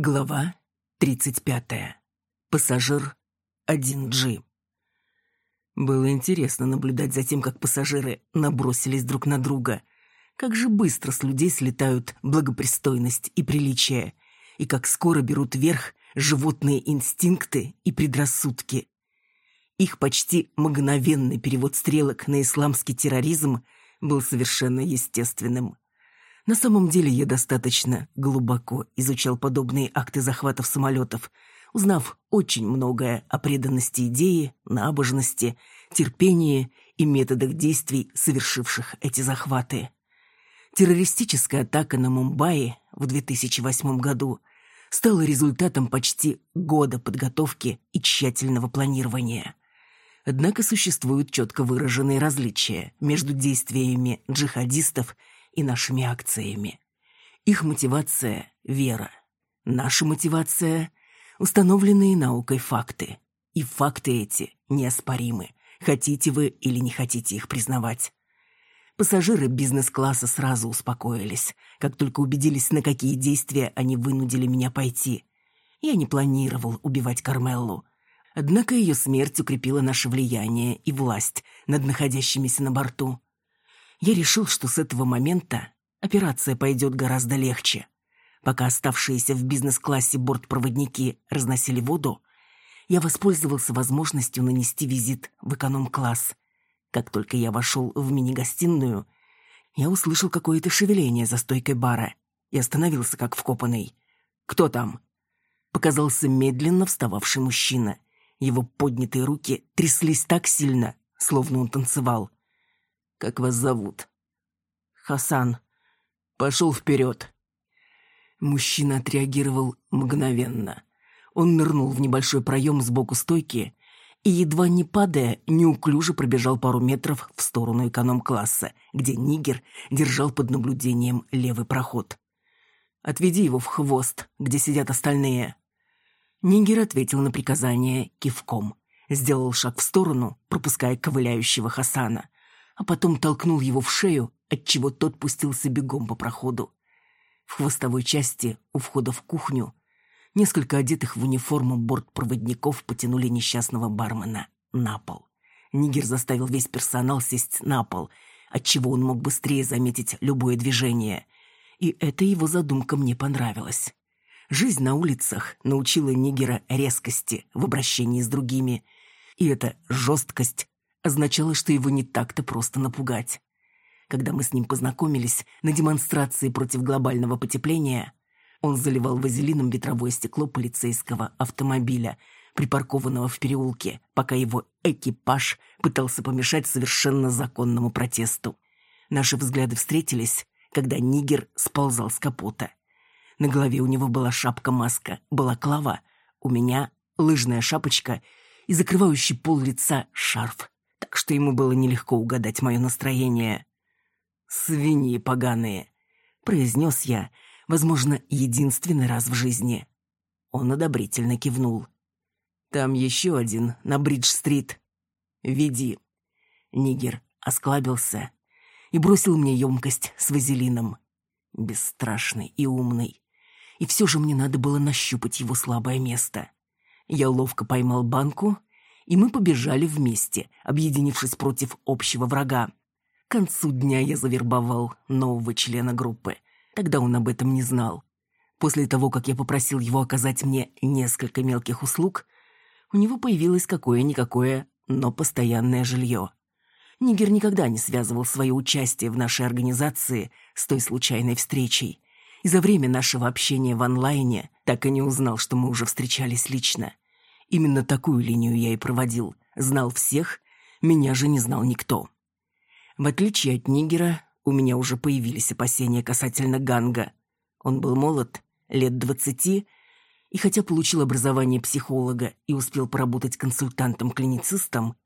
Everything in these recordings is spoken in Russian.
Глава 35. Пассажир 1G. Было интересно наблюдать за тем, как пассажиры набросились друг на друга. Как же быстро с людей слетают благопристойность и приличие, и как скоро берут верх животные инстинкты и предрассудки. Их почти мгновенный перевод стрелок на исламский терроризм был совершенно естественным. На самом деле я достаточно глубоко изучал подобные акты захватов самолетов, узнав очень многое о преданности идеи, набожности, терпении и методах действий, совершивших эти захваты. Террористическая атака на Мумбаи в 2008 году стала результатом почти года подготовки и тщательного планирования. Однако существуют четко выраженные различия между действиями джихадистов и нашими акциями. Их мотивация – вера. Наша мотивация – установленные наукой факты. И факты эти неоспоримы, хотите вы или не хотите их признавать. Пассажиры бизнес-класса сразу успокоились, как только убедились, на какие действия они вынудили меня пойти. Я не планировал убивать Кармеллу. Однако ее смерть укрепила наше влияние и власть над находящимися на борту я решил, что с этого момента операция пойдет гораздо легче. Пока оставшиеся в бизнес-классе бортпроводники разносили воду, я воспользовался возможностью нанести визит в эконом-класс. Как только я вошел в мини-гостиную, я услышал какое-то шевеление за стойкой бара и остановился как вкопанный. «Кто там?» Показался медленно встававший мужчина. Его поднятые руки тряслись так сильно, словно он танцевал. Как вас зовут?» «Хасан. Пошел вперед». Мужчина отреагировал мгновенно. Он нырнул в небольшой проем сбоку стойки и, едва не падая, неуклюже пробежал пару метров в сторону эконом-класса, где Нигер держал под наблюдением левый проход. «Отведи его в хвост, где сидят остальные». Нигер ответил на приказание кивком. Сделал шаг в сторону, пропуская ковыляющего Хасана а потом толкнул его в шею, отчего тот пустился бегом по проходу. В хвостовой части, у входа в кухню, несколько одетых в униформу бортпроводников потянули несчастного бармена на пол. Нигер заставил весь персонал сесть на пол, отчего он мог быстрее заметить любое движение. И эта его задумка мне понравилась. Жизнь на улицах научила Нигера резкости в обращении с другими, и эта жесткость означало, что его не так-то просто напугать. Когда мы с ним познакомились на демонстрации против глобального потепления, он заливал вазелином ветровое стекло полицейского автомобиля, припаркованного в переулке, пока его экипаж пытался помешать совершенно законному протесту. Наши взгляды встретились, когда Нигер сползал с капота. На голове у него была шапка-маска, балаклава, у меня лыжная шапочка и закрывающий пол лица шарф так что ему было нелегко угадать мое настроение. «Свиньи поганые», — произнес я, возможно, единственный раз в жизни. Он одобрительно кивнул. «Там еще один, на Бридж-стрит. Веди». Нигер осклабился и бросил мне емкость с вазелином. Бесстрашный и умный. И все же мне надо было нащупать его слабое место. Я ловко поймал банку и мы побежали вместе, объединившись против общего врага. К концу дня я завербовал нового члена группы. Тогда он об этом не знал. После того, как я попросил его оказать мне несколько мелких услуг, у него появилось какое-никакое, но постоянное жилье. Нигер никогда не связывал свое участие в нашей организации с той случайной встречей. И за время нашего общения в онлайне так и не узнал, что мы уже встречались лично. Именно такую линию я и проводил. Знал всех, меня же не знал никто. В отличие от Нигера, у меня уже появились опасения касательно Ганга. Он был молод, лет двадцати, и хотя получил образование психолога и успел поработать консультантом-клиницистом,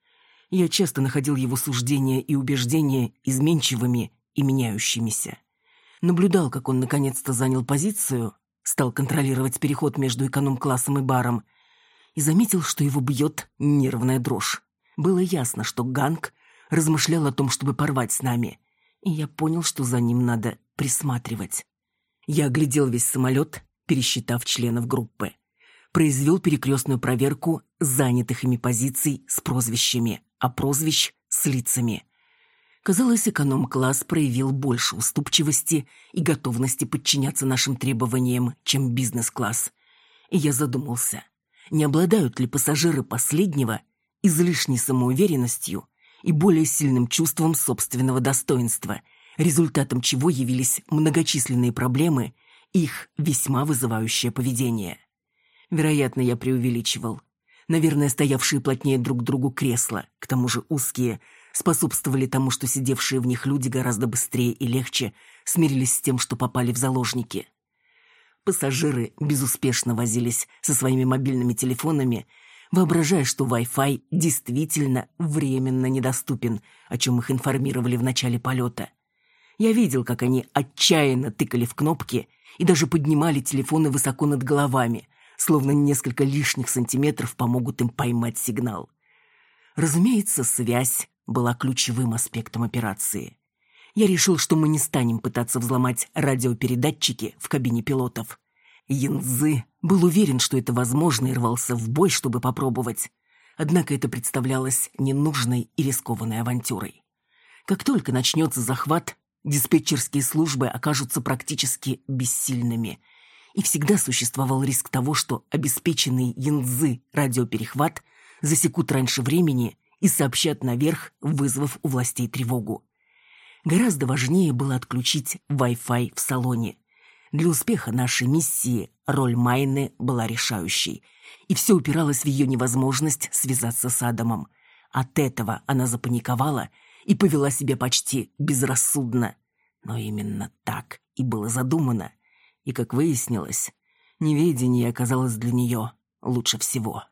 я часто находил его суждения и убеждения изменчивыми и меняющимися. Наблюдал, как он наконец-то занял позицию, стал контролировать переход между эконом-классом и баром, и заметил, что его бьет нервная дрожь. Было ясно, что Ганг размышлял о том, чтобы порвать с нами, и я понял, что за ним надо присматривать. Я оглядел весь самолет, пересчитав членов группы. Произвел перекрестную проверку занятых ими позиций с прозвищами, а прозвищ с лицами. Казалось, эконом-класс проявил больше уступчивости и готовности подчиняться нашим требованиям, чем бизнес-класс. И я задумался, не обладают ли пассажиры последнего излишней самоуверенностью и более сильным чувством собственного достоинства, результатом чего явились многочисленные проблемы их весьма вызывающее поведение. Вероятно, я преувеличивал. Наверное, стоявшие плотнее друг к другу кресла, к тому же узкие, способствовали тому, что сидевшие в них люди гораздо быстрее и легче смирились с тем, что попали в заложники. Пассажиры безуспешно возились со своими мобильными телефонами, воображая, что Wi-Fi действительно временно недоступен, о чем их информировали в начале полета. Я видел, как они отчаянно тыкали в кнопки и даже поднимали телефоны высоко над головами, словно несколько лишних сантиметров помогут им поймать сигнал. Разумеется, связь была ключевым аспектом операции. Я решил, что мы не станем пытаться взломать радиопередатчики в кабине пилотов. Янзы был уверен, что это возможно, и рвался в бой, чтобы попробовать. Однако это представлялось ненужной и рискованной авантюрой. Как только начнется захват, диспетчерские службы окажутся практически бессильными. И всегда существовал риск того, что обеспеченный Янзы радиоперехват засекут раньше времени и сообщат наверх, вызвав у властей тревогу. Гораздо важнее было отключить Wi-Fi в салоне. Для успеха нашей миссии роль Майны была решающей, и все упиралось в ее невозможность связаться с Адамом. От этого она запаниковала и повела себя почти безрассудно. Но именно так и было задумано. И, как выяснилось, неведение оказалось для нее лучше всего.